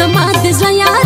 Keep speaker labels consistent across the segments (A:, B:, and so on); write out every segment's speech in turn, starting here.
A: زما د زړه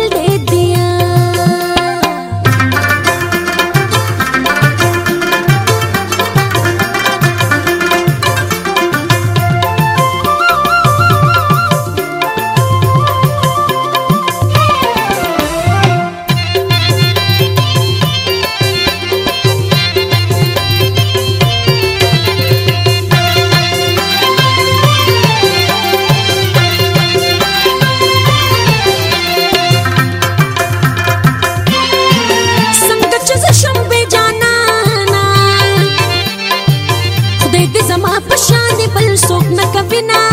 A: زما پشان بل څوک نه کوي نه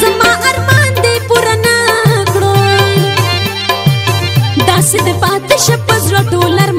A: زما ارمان دې پوره نه کړو داسې د پاتې شه په زړه ډولر